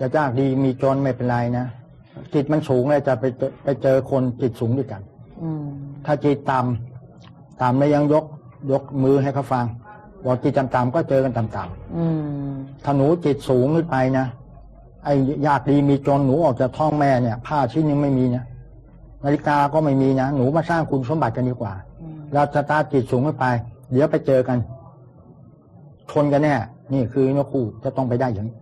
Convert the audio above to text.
จะยากดีมีจนไม่เป็นไรนะจิตมันสูงเลยจะไปไปเจอคนจิตสูงด้วยกันอืถ้าจิตต่ำต่ำแล้วยังยก ยกมือให้เขาฟังบอกจิตต่ำๆก็เจอกันต่ำๆถ้าหนูจิตสูงขึ้นไปนะไอ้ยากดีมีจนหนูออกจากท้องแม่เนี่ย ผ้าชิ้นยังไม่มีนะนาฬิกาก็ไม่มีนะหนูมาสร้างคุณสมบัติกันดีกว่า เราจะตาจิตสูงขึ้นไป เดี๋ยวไปเจอกันชนกันแน่นี่คือนกคู่จะต้องไปได้อย่างนี้